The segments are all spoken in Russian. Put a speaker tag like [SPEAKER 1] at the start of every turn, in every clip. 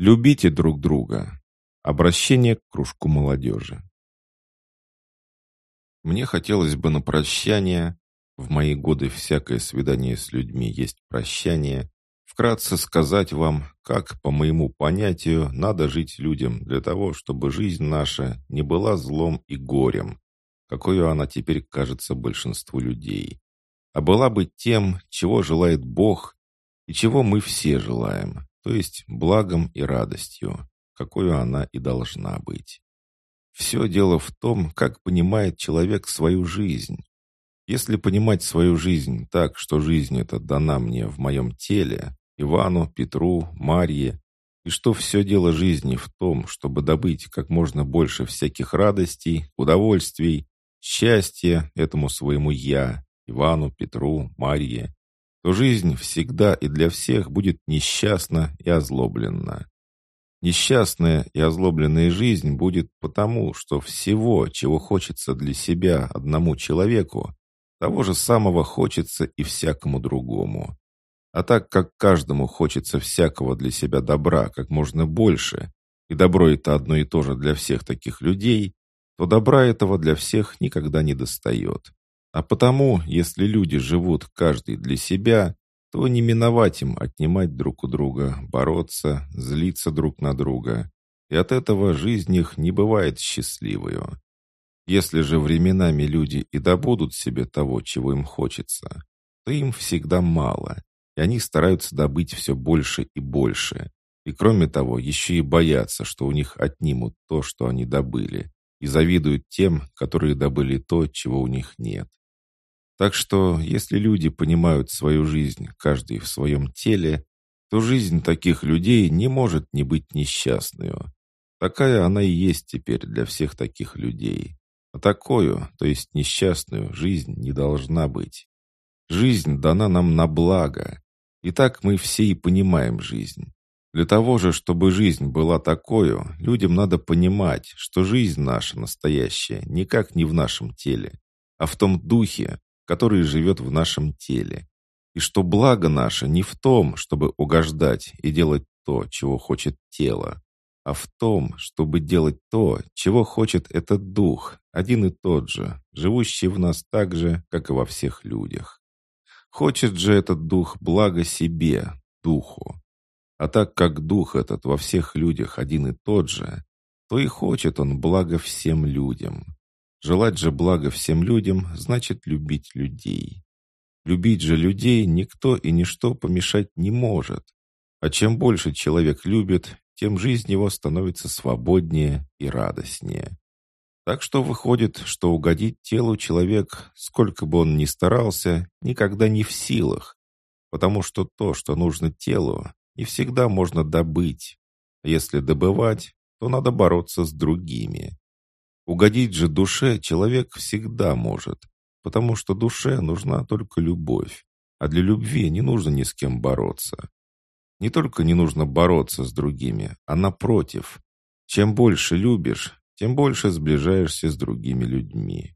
[SPEAKER 1] Любите друг друга. Обращение к кружку молодежи. Мне хотелось бы на прощание, в мои годы всякое свидание с людьми есть прощание, вкратце сказать вам, как, по моему понятию, надо жить людям для того, чтобы жизнь наша не была злом и горем, какой она теперь кажется большинству людей, а была бы тем, чего желает Бог и чего мы все желаем, то есть благом и радостью, какой она и должна быть. Все дело в том, как понимает человек свою жизнь. Если понимать свою жизнь так, что жизнь эта дана мне в моем теле, Ивану, Петру, Марье, и что все дело жизни в том, чтобы добыть как можно больше всяких радостей, удовольствий, счастья этому своему «я», Ивану, Петру, Марье, то жизнь всегда и для всех будет несчастна и озлоблена. Несчастная и озлобленная жизнь будет потому, что всего, чего хочется для себя одному человеку, того же самого хочется и всякому другому. А так как каждому хочется всякого для себя добра как можно больше, и добро это одно и то же для всех таких людей, то добра этого для всех никогда не достает. А потому, если люди живут каждый для себя, то не миновать им отнимать друг у друга, бороться, злиться друг на друга. И от этого жизнь их не бывает счастливою. Если же временами люди и добудут себе того, чего им хочется, то им всегда мало, и они стараются добыть все больше и больше. И кроме того, еще и боятся, что у них отнимут то, что они добыли, и завидуют тем, которые добыли то, чего у них нет. Так что, если люди понимают свою жизнь, каждый в своем теле, то жизнь таких людей не может не быть несчастной. Такая она и есть теперь для всех таких людей. А такую, то есть несчастную, жизнь не должна быть. Жизнь дана нам на благо. И так мы все и понимаем жизнь. Для того же, чтобы жизнь была такой, людям надо понимать, что жизнь наша настоящая никак не в нашем теле, а в том духе, который живет в нашем теле. И что благо наше не в том, чтобы угождать и делать то, чего хочет тело, а в том, чтобы делать то, чего хочет этот дух, один и тот же, живущий в нас так же, как и во всех людях. Хочет же этот дух благо себе, духу. А так как дух этот во всех людях один и тот же, то и хочет он благо всем людям. Желать же блага всем людям значит любить людей. Любить же людей никто и ничто помешать не может. А чем больше человек любит, тем жизнь его становится свободнее и радостнее. Так что выходит, что угодить телу человек, сколько бы он ни старался, никогда не в силах, потому что то, что нужно телу, не всегда можно добыть. А если добывать, то надо бороться с другими. Угодить же душе человек всегда может, потому что душе нужна только любовь, а для любви не нужно ни с кем бороться. Не только не нужно бороться с другими, а напротив. Чем больше любишь, тем больше сближаешься с другими людьми.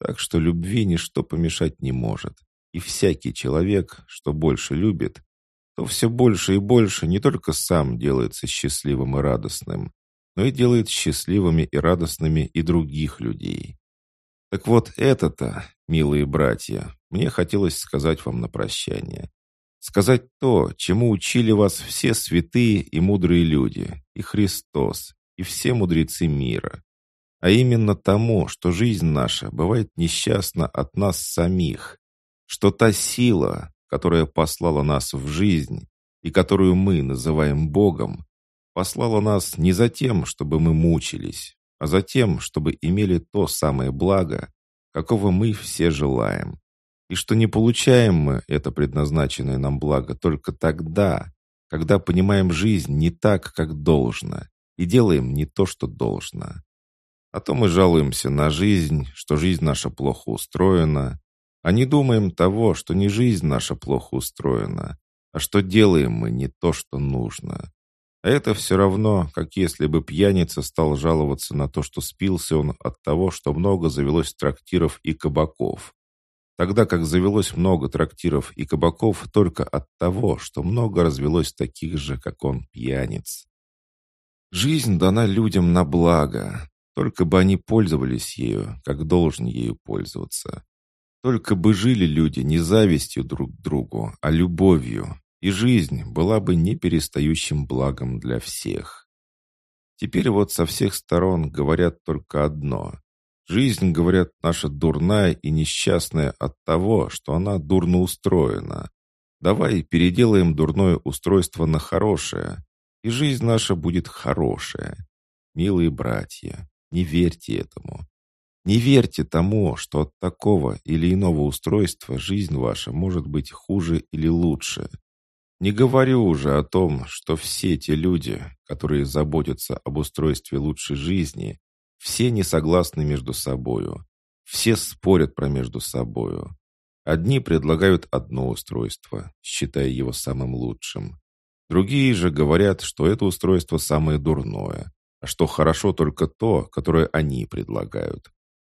[SPEAKER 1] Так что любви ничто помешать не может. И всякий человек, что больше любит, то все больше и больше не только сам делается счастливым и радостным, но и делает счастливыми и радостными и других людей. Так вот это-то, милые братья, мне хотелось сказать вам на прощание. Сказать то, чему учили вас все святые и мудрые люди, и Христос, и все мудрецы мира. А именно тому, что жизнь наша бывает несчастна от нас самих, что та сила, которая послала нас в жизнь и которую мы называем Богом, послала нас не за тем, чтобы мы мучились, а за тем, чтобы имели то самое благо, какого мы все желаем. И что не получаем мы это предназначенное нам благо только тогда, когда понимаем жизнь не так, как должно, и делаем не то, что должно. А то мы жалуемся на жизнь, что жизнь наша плохо устроена, а не думаем того, что не жизнь наша плохо устроена, а что делаем мы не то, что нужно. Это все равно, как если бы пьяница стал жаловаться на то, что спился он от того, что много завелось трактиров и кабаков. Тогда как завелось много трактиров и кабаков только от того, что много развелось таких же, как он, пьяниц. Жизнь дана людям на благо, только бы они пользовались ею, как должен ею пользоваться. Только бы жили люди не завистью друг к другу, а любовью, и жизнь была бы неперестающим благом для всех. Теперь вот со всех сторон говорят только одно. Жизнь, говорят, наша дурная и несчастная от того, что она дурно устроена. Давай переделаем дурное устройство на хорошее, и жизнь наша будет хорошая. Милые братья, не верьте этому. Не верьте тому, что от такого или иного устройства жизнь ваша может быть хуже или лучше. Не говорю уже о том, что все те люди, которые заботятся об устройстве лучшей жизни, все не согласны между собою. Все спорят про между собою. Одни предлагают одно устройство, считая его самым лучшим. Другие же говорят, что это устройство самое дурное, а что хорошо только то, которое они предлагают.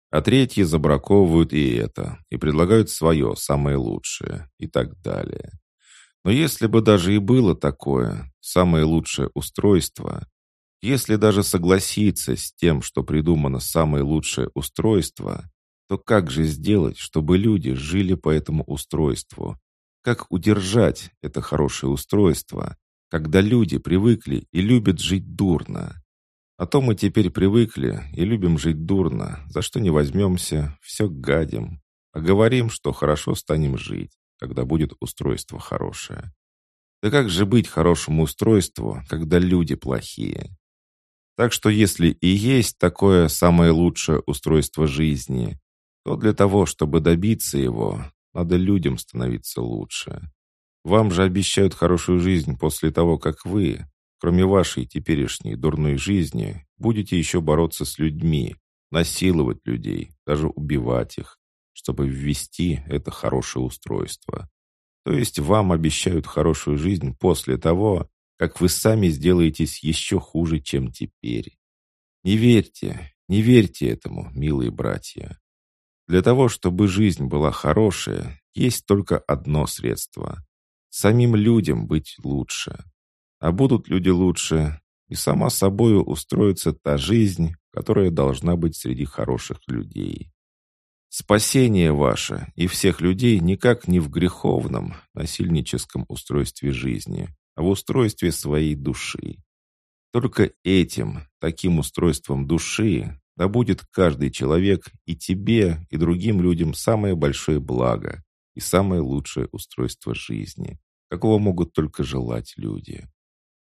[SPEAKER 1] А третьи забраковывают и это, и предлагают свое, самое лучшее, и так далее. Но если бы даже и было такое, самое лучшее устройство, если даже согласиться с тем, что придумано самое лучшее устройство, то как же сделать, чтобы люди жили по этому устройству? Как удержать это хорошее устройство, когда люди привыкли и любят жить дурно? А то мы теперь привыкли и любим жить дурно, за что не возьмемся, все гадим, а говорим, что хорошо станем жить, когда будет устройство хорошее. Да как же быть хорошему устройству, когда люди плохие? Так что если и есть такое самое лучшее устройство жизни, то для того, чтобы добиться его, надо людям становиться лучше. Вам же обещают хорошую жизнь после того, как вы, кроме вашей теперешней дурной жизни, будете еще бороться с людьми, насиловать людей, даже убивать их, чтобы ввести это хорошее устройство. То есть вам обещают хорошую жизнь после того, как вы сами сделаетесь еще хуже, чем теперь. Не верьте, не верьте этому, милые братья. Для того, чтобы жизнь была хорошая, есть только одно средство. Самим людям быть лучше. А будут люди лучше, и сама собою устроится та жизнь, которая должна быть среди хороших людей. Спасение ваше и всех людей никак не в греховном, насильническом устройстве жизни, а в устройстве своей души. Только этим, таким устройством души, да будет каждый человек и тебе, и другим людям самое большое благо и самое лучшее устройство жизни, какого могут только желать люди.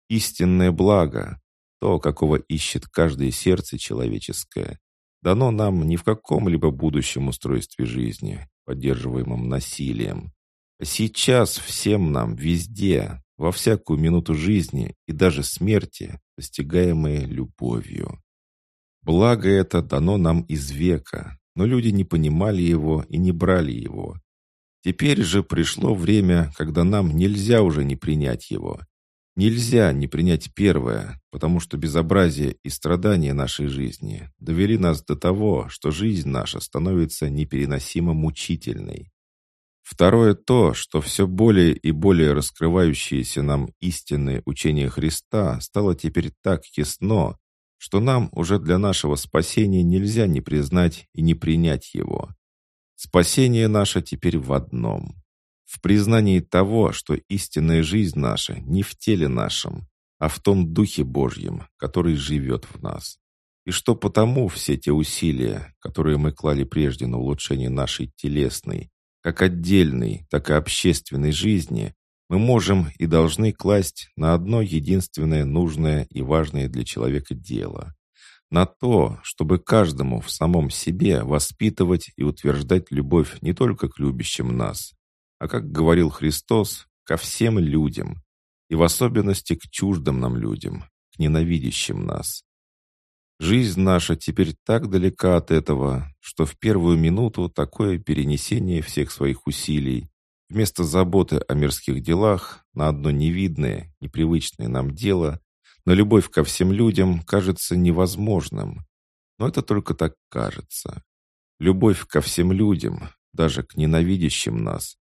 [SPEAKER 1] Истинное благо, то, какого ищет каждое сердце человеческое, дано нам не в каком-либо будущем устройстве жизни, поддерживаемом насилием. А сейчас всем нам везде, во всякую минуту жизни и даже смерти, достигаемые любовью. Благо это дано нам из века, но люди не понимали его и не брали его. Теперь же пришло время, когда нам нельзя уже не принять его. Нельзя не принять первое, потому что безобразие и страдания нашей жизни довели нас до того, что жизнь наша становится непереносимо мучительной. Второе то, что все более и более раскрывающееся нам истинное учение Христа стало теперь так ясно, что нам уже для нашего спасения нельзя не признать и не принять его. Спасение наше теперь в одном. В признании того, что истинная жизнь наша не в теле нашем, а в том Духе Божьем, который живет в нас. И что потому все те усилия, которые мы клали прежде на улучшение нашей телесной, как отдельной, так и общественной жизни, мы можем и должны класть на одно единственное нужное и важное для человека дело. На то, чтобы каждому в самом себе воспитывать и утверждать любовь не только к любящим нас, а, как говорил Христос, ко всем людям, и в особенности к чуждым нам людям, к ненавидящим нас. Жизнь наша теперь так далека от этого, что в первую минуту такое перенесение всех своих усилий Вместо заботы о мирских делах на одно невидное, непривычное нам дело, на любовь ко всем людям кажется невозможным. Но это только так кажется. Любовь ко всем людям, даже к ненавидящим нас,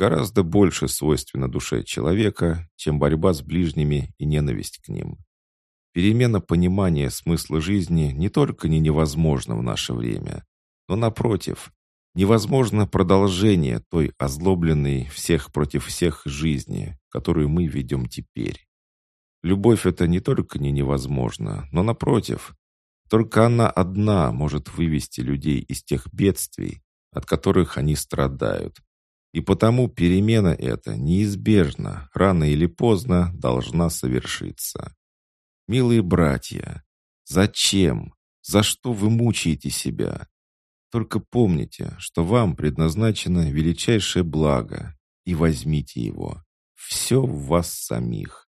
[SPEAKER 1] гораздо больше свойственна душе человека, чем борьба с ближними и ненависть к ним. Перемена понимания смысла жизни не только не невозможна в наше время, но, напротив, невозможно продолжение той озлобленной всех против всех жизни, которую мы ведем теперь. Любовь это не только не невозможно, но, напротив, только она одна может вывести людей из тех бедствий, от которых они страдают. И потому перемена эта неизбежно, рано или поздно должна совершиться. Милые братья, зачем? За что вы мучаете себя? Только помните, что вам предназначено величайшее благо, и возьмите его. Все в вас самих.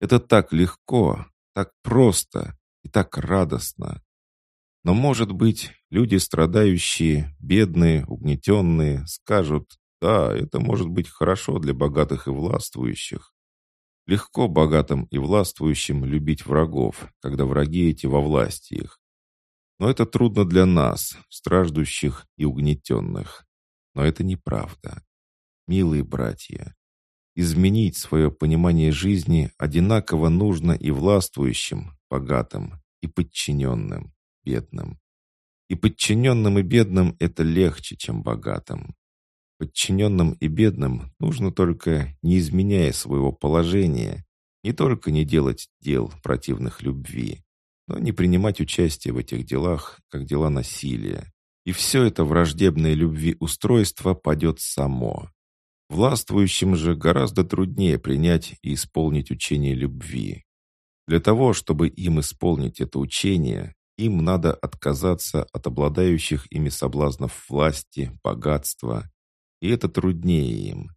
[SPEAKER 1] Это так легко, так просто и так радостно. Но, может быть, люди страдающие, бедные, угнетенные, скажут, да, это может быть хорошо для богатых и властвующих. Легко богатым и властвующим любить врагов, когда враги эти во власти их. Но это трудно для нас, страждущих и угнетенных. Но это неправда. Милые братья, изменить свое понимание жизни одинаково нужно и властвующим, богатым, и подчиненным, бедным. И подчиненным и бедным это легче, чем богатым. Подчиненным и бедным нужно только, не изменяя своего положения, не только не делать дел противных любви, но не принимать участие в этих делах, как дела насилия. И все это враждебное любви устройство падет само. Властвующим же гораздо труднее принять и исполнить учение любви. Для того, чтобы им исполнить это учение, им надо отказаться от обладающих ими соблазнов власти, богатства, и это труднее им.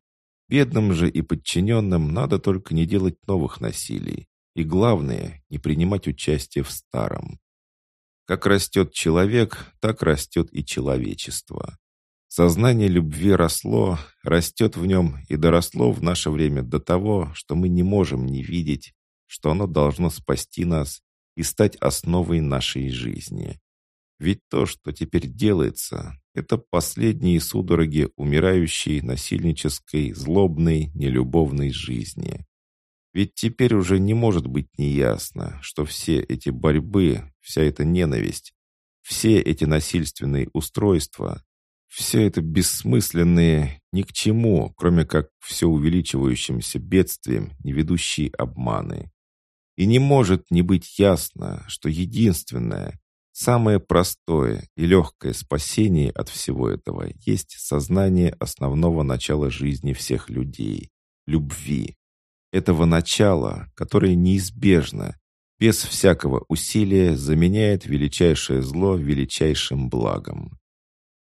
[SPEAKER 1] Бедным же и подчиненным надо только не делать новых насилий, и главное, не принимать участие в старом. Как растет человек, так растет и человечество. Сознание любви росло, растет в нем и доросло в наше время до того, что мы не можем не видеть, что оно должно спасти нас и стать основой нашей жизни. Ведь то, что теперь делается, это последние судороги умирающей насильнической, злобной, нелюбовной жизни. Ведь теперь уже не может быть неясно, что все эти борьбы, вся эта ненависть, все эти насильственные устройства, все это бессмысленные ни к чему, кроме как все увеличивающимся бедствием, не ведущие обманы. И не может не быть ясно, что единственное, самое простое и легкое спасение от всего этого есть сознание основного начала жизни всех людей — любви этого начала, которое неизбежно, без всякого усилия заменяет величайшее зло величайшим благом.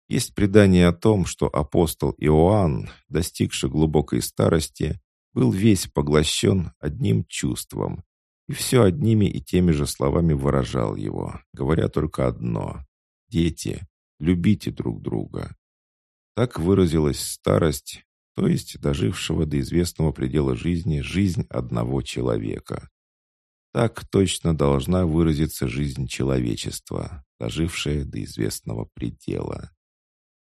[SPEAKER 1] Есть предание о том, что апостол Иоанн, достигший глубокой старости, был весь поглощен одним чувством и все одними и теми же словами выражал его, говоря только одно «Дети, любите друг друга». Так выразилась старость, то есть дожившего до известного предела жизни жизнь одного человека. Так точно должна выразиться жизнь человечества, дожившая до известного предела.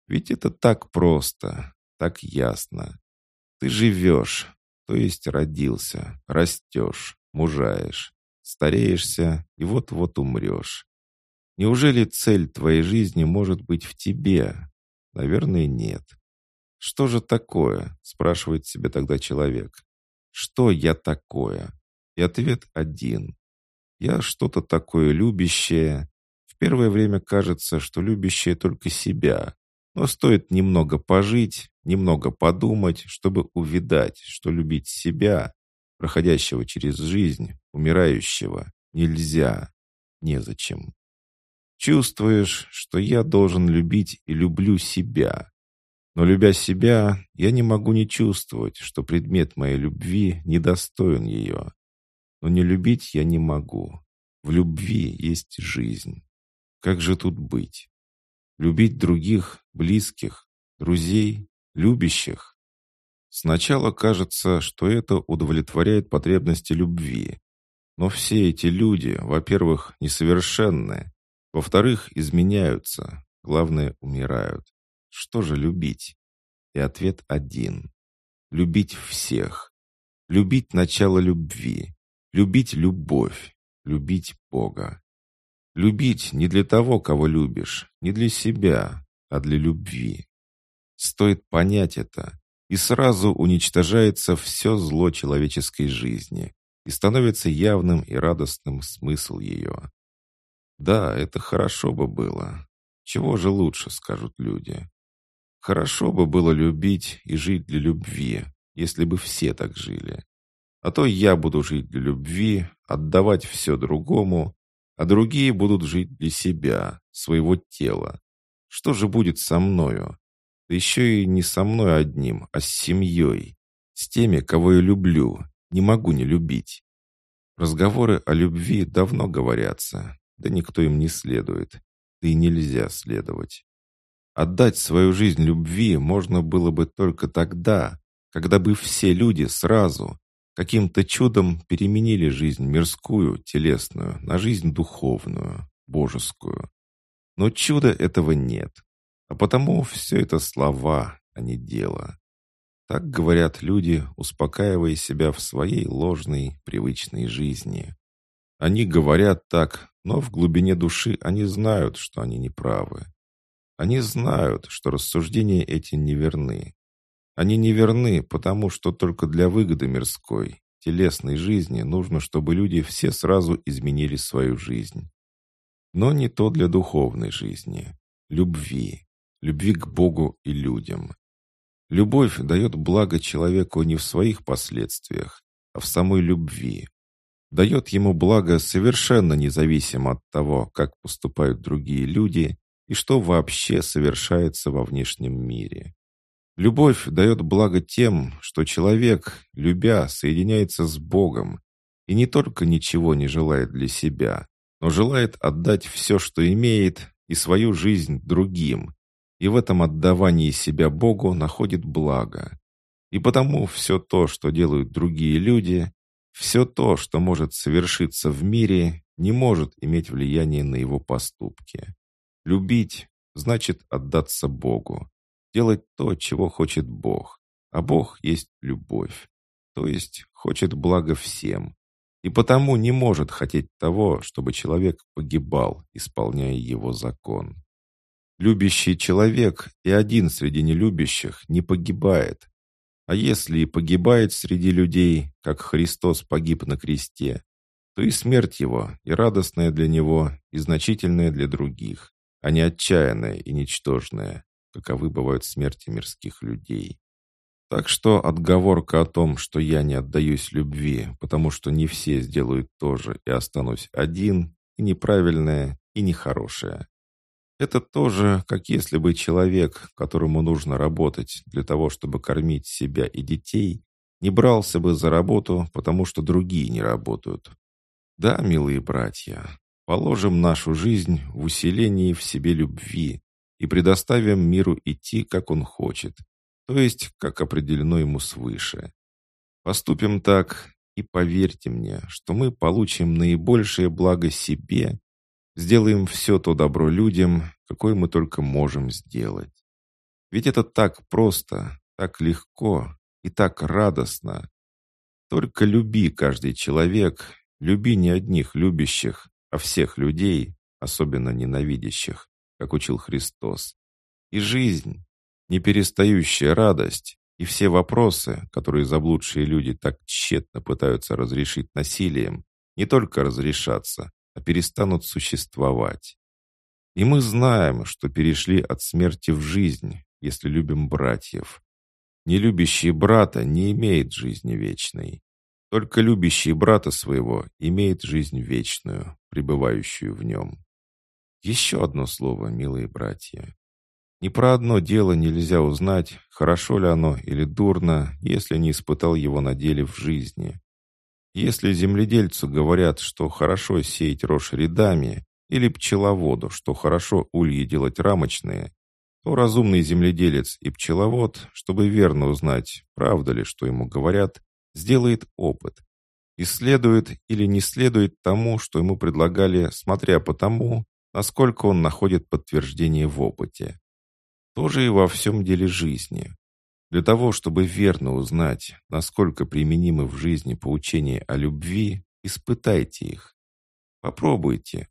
[SPEAKER 1] Ведь это так просто, так ясно. Ты живешь, то есть родился, растешь, мужаешь, стареешься и вот-вот умрешь. Неужели цель твоей жизни может быть в тебе? Наверное, нет. «Что же такое?» — спрашивает себе тогда человек. «Что я такое?» И ответ один. «Я что-то такое любящее». В первое время кажется, что любящее только себя. Но стоит немного пожить, немного подумать, чтобы увидать, что любить себя, проходящего через жизнь, умирающего, нельзя, незачем. Чувствуешь, что я должен любить и люблю себя. Но, любя себя, я не могу не чувствовать, что предмет моей любви недостоин ее. Но не любить я не могу. В любви есть жизнь. Как же тут быть? Любить других, близких, друзей, любящих? Сначала кажется, что это удовлетворяет потребности любви. Но все эти люди, во-первых, несовершенны, во-вторых, изменяются, главное, умирают. Что же любить? И ответ один. Любить всех. Любить начало любви. Любить любовь. любить Бога. Любить не для того, кого любишь, не для себя, а для любви. Стоит понять это, и сразу уничтожается все зло человеческой жизни, и становится явным и радостным смысл ее. Да, это хорошо бы было. Чего же лучше, скажут люди. Хорошо бы было любить и жить для любви, если бы все так жили. А то я буду жить для любви, отдавать все другому, а другие будут жить для себя, своего тела. Что же будет со мною? Да еще и не со мной одним, а с семьей, с теми, кого я люблю, не могу не любить. Разговоры о любви давно говорятся, да никто им не следует, да и нельзя следовать. Отдать свою жизнь любви можно было бы только тогда, когда бы все люди сразу, каким-то чудом переменили жизнь мирскую, телесную, на жизнь духовную, божескую. Но чуда этого нет, а потому все это слова, а не дело. Так говорят люди, успокаивая себя в своей ложной, привычной жизни. Они говорят так, но в глубине души они знают, что они неправы. Они знают, что рассуждения эти неверны. Они неверны, потому что только для выгоды мирской, телесной жизни нужно, чтобы люди все сразу изменили свою жизнь. Но не то для духовной жизни, любви, любви к Богу и людям. Любовь дает благо человеку не в своих последствиях, а в самой любви. Дает ему благо совершенно независимо от того, как поступают другие люди и что вообще совершается во внешнем мире. Любовь дает благо тем, что человек, любя, соединяется с Богом и не только ничего не желает для себя, но желает отдать все, что имеет, и свою жизнь другим, и в этом отдавании себя Богу находит благо. И потому все то, что делают другие люди, все то, что может совершиться в мире, не может иметь влияния на его поступки. Любить значит отдаться Богу, делать то, чего хочет Бог. А Бог есть любовь, то есть хочет блага всем. И потому не может хотеть того, чтобы человек погибал, исполняя его закон. Любящий человек и один среди нелюбящих не погибает. А если и погибает среди людей, как Христос погиб на кресте, то и смерть его, и радостная для него, и значительная для других а не отчаянная и ничтожная, каковы бывают смерти мирских людей. Так что отговорка о том, что я не отдаюсь любви, потому что не все сделают то же и останусь один, и неправильная, и нехорошая. Это тоже, как если бы человек, которому нужно работать для того, чтобы кормить себя и детей, не брался бы за работу, потому что другие не работают. Да, милые братья, Положим нашу жизнь в усилении в себе любви и предоставим миру идти, как он хочет, то есть, как определено ему свыше. Поступим так, и поверьте мне, что мы получим наибольшее благо себе, сделаем все то добро людям, какое мы только можем сделать. Ведь это так просто, так легко и так радостно. Только люби каждый человек, люби не одних любящих, а всех людей, особенно ненавидящих, как учил Христос. И жизнь, неперестающая радость, и все вопросы, которые заблудшие люди так тщетно пытаются разрешить насилием, не только разрешатся, а перестанут существовать. И мы знаем, что перешли от смерти в жизнь, если любим братьев. Нелюбящий брата не имеет жизни вечной. Только любящий брата своего имеет жизнь вечную, пребывающую в нем. Еще одно слово, милые братья. Ни про одно дело нельзя узнать, хорошо ли оно или дурно, если не испытал его на деле в жизни. Если земледельцу говорят, что хорошо сеять рожь рядами, или пчеловоду, что хорошо ульи делать рамочные, то разумный земледелец и пчеловод, чтобы верно узнать, правда ли, что ему говорят, сделает опыт. Исследует или не следует тому, что ему предлагали, смотря по тому, насколько он находит подтверждение в опыте. Тоже и во всем деле жизни. Для того, чтобы верно узнать, насколько применимы в жизни поучения о любви, испытайте их. Попробуйте.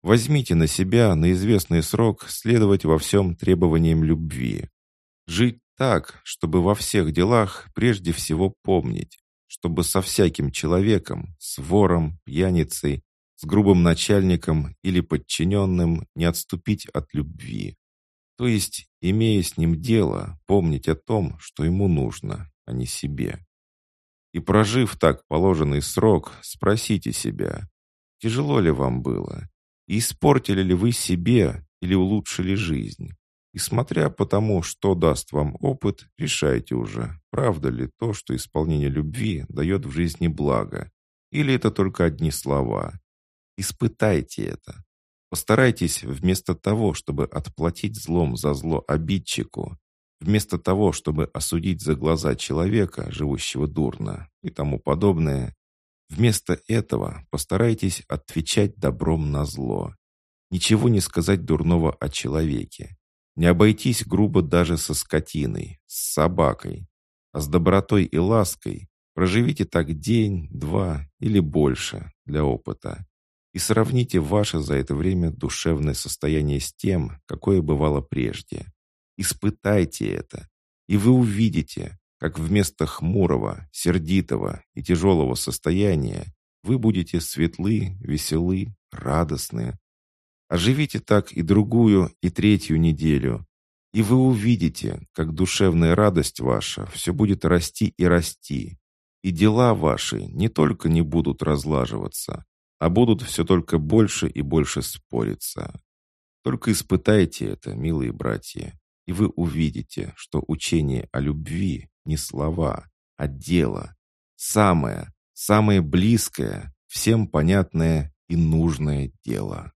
[SPEAKER 1] Возьмите на себя на известный срок следовать во всем требованиям любви. Жить так, чтобы во всех делах прежде всего помнить, чтобы со всяким человеком, с вором, пьяницей, с грубым начальником или подчиненным не отступить от любви. То есть, имея с ним дело, помнить о том, что ему нужно, а не себе. И прожив так положенный срок, спросите себя, тяжело ли вам было, и испортили ли вы себе или улучшили жизнь. И смотря по тому, что даст вам опыт, решайте уже, правда ли то, что исполнение любви дает в жизни благо, или это только одни слова. Испытайте это. Постарайтесь вместо того, чтобы отплатить злом за зло обидчику, вместо того, чтобы осудить за глаза человека, живущего дурно, и тому подобное, вместо этого постарайтесь отвечать добром на зло. Ничего не сказать дурного о человеке. Не обойтись грубо даже со скотиной, с собакой. А с добротой и лаской проживите так день, два или больше для опыта и сравните ваше за это время душевное состояние с тем, какое бывало прежде. Испытайте это, и вы увидите, как вместо хмурого, сердитого и тяжелого состояния вы будете светлы, веселы, радостны. Оживите так и другую, и третью неделю, и вы увидите, как душевная радость ваша все будет расти и расти, и дела ваши не только не будут разлаживаться, а будут все только больше и больше спориться. Только испытайте это, милые братья, и вы увидите, что учение о любви не слова, а дело. Самое, самое близкое, всем понятное и нужное дело.